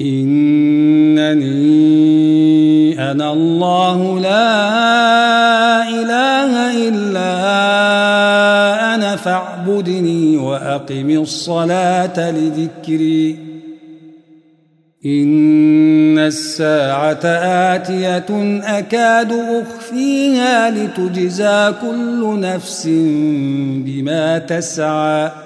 إنني أنا الله لا إله إلا أنا فاعبدني وأقم الصلاة لذكري. إن الساعة آتية أكاد أخفيها لتجزى كل نفس بما تسعى.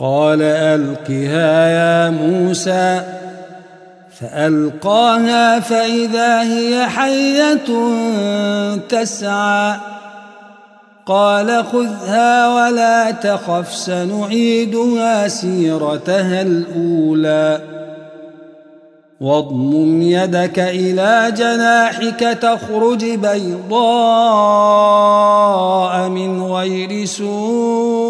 قال ألقها يا موسى فألقاها فإذا هي حية تسعى. قال خذها ولا تخف سنعيدها سيرتها الأولى. واضمم يدك إلى جناحك تخرج بيضاء من غير سوء.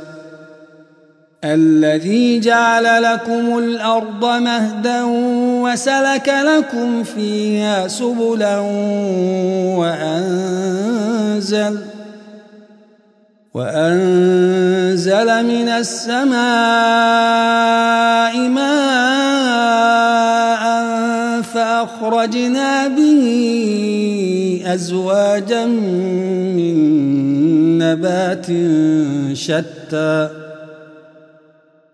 الذي جعل لكم الأرض مهدا وسلك لكم فيها سبلا وأنزل وأنزل من السماء ماء فأخرجنا به أزواجا من نبات شتى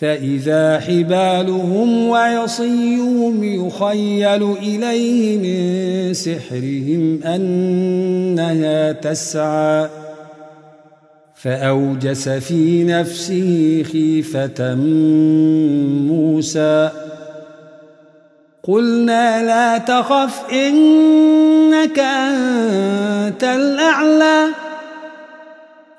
فإذا حبالهم وعصيهم يخيل إليه من سحرهم أنها تسعى فأوجس في نفسه خيفة موسى قلنا لا تخف إنك أنت الأعلى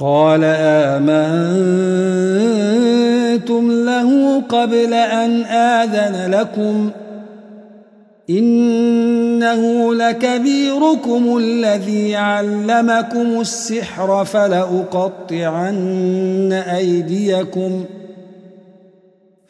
قال آمنتم له قبل أن آذن لكم إنه لكبيركم الذي علمكم السحر فلأقطعن أيديكم ۖ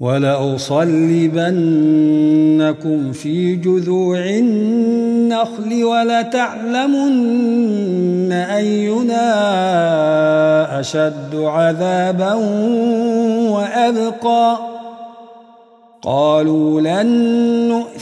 ولأصلبنكم في جذوع النخل ولتعلمن أينا أشد عذابا وأبقى. قالوا لن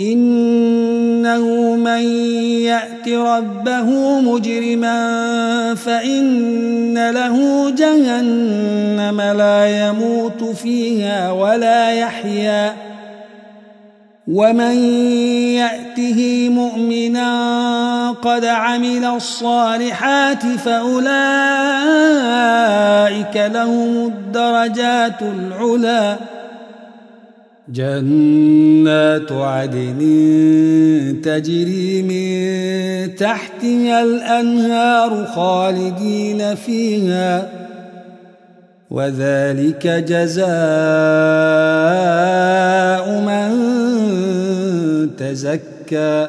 إنه من يأت ربه مجرما فإن له جهنم لا يموت فيها ولا يحيا. ومن يأته مؤمنا قد عمل الصالحات فأولئك لهم الدرجات العلي جنات عدن تجري من تحتها الأنهار خالدين فيها وذلك جزاء من تزكى.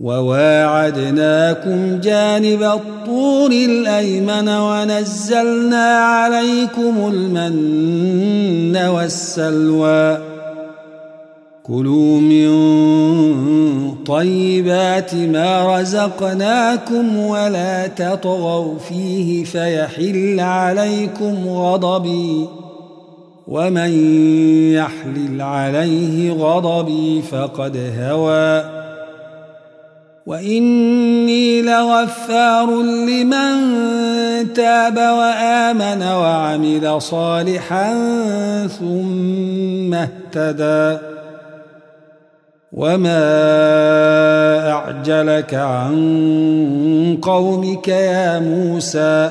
وواعدناكم جانب الطور الأيمن ونزلنا عليكم المن والسلوى. كلوا من طيبات ما رزقناكم ولا تطغوا فيه فيحل عليكم غضبي. ومن يحلل عليه غضبي فقد هوى. وإني لغفار لمن تاب وآمن وعمل صالحا ثم اهتدى. وما أعجلك عن قومك يا موسى؟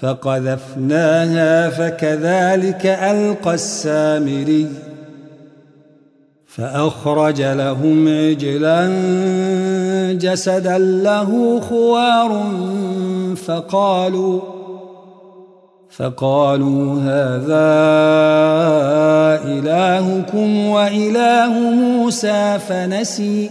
فقذفناها فكذلك ألقى السامري فأخرج لهم عجلا جسدا له خوار فقالوا فقالوا هذا إلهكم وإله موسى فنسي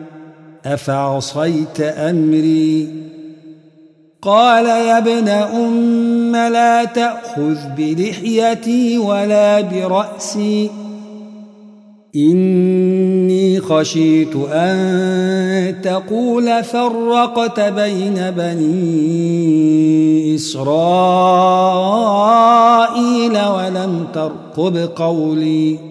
أفعصيت أمري؟ قال يا ابن أم لا تأخذ بلحيتي ولا برأسي. إني خشيت أن تقول فرقت بين بني إسرائيل ولم ترقب قولي.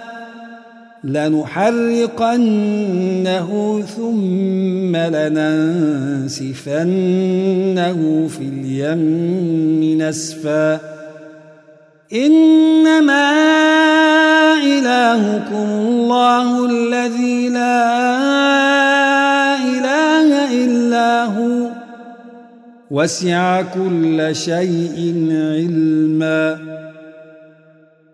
لنحرقنه ثم لننسفنه في اليم نسفا. إنما إلهكم الله الذي لا إله إلا هو. وسع كل شيء علما.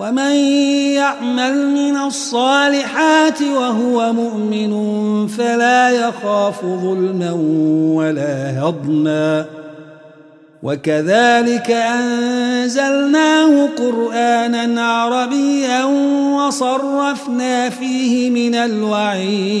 ومن يعمل من الصالحات وهو مؤمن فلا يخاف ظلما ولا هضما. وكذلك أنزلناه قرآنا عربيا وصرفنا فيه من الوعيد.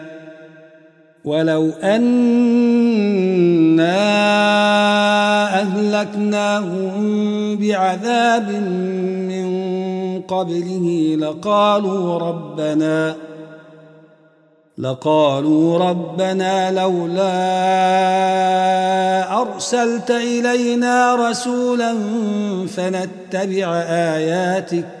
ولو أنا أهلكناهم بعذاب من قبله لقالوا ربنا لقالوا ربنا لولا أرسلت إلينا رسولا فنتبع آياتك